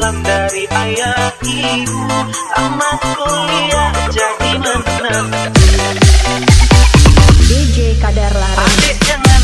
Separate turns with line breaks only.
salam dari ayah ibu. Amat kuliah jadi menang. DJ Kadar Laras Adik jangan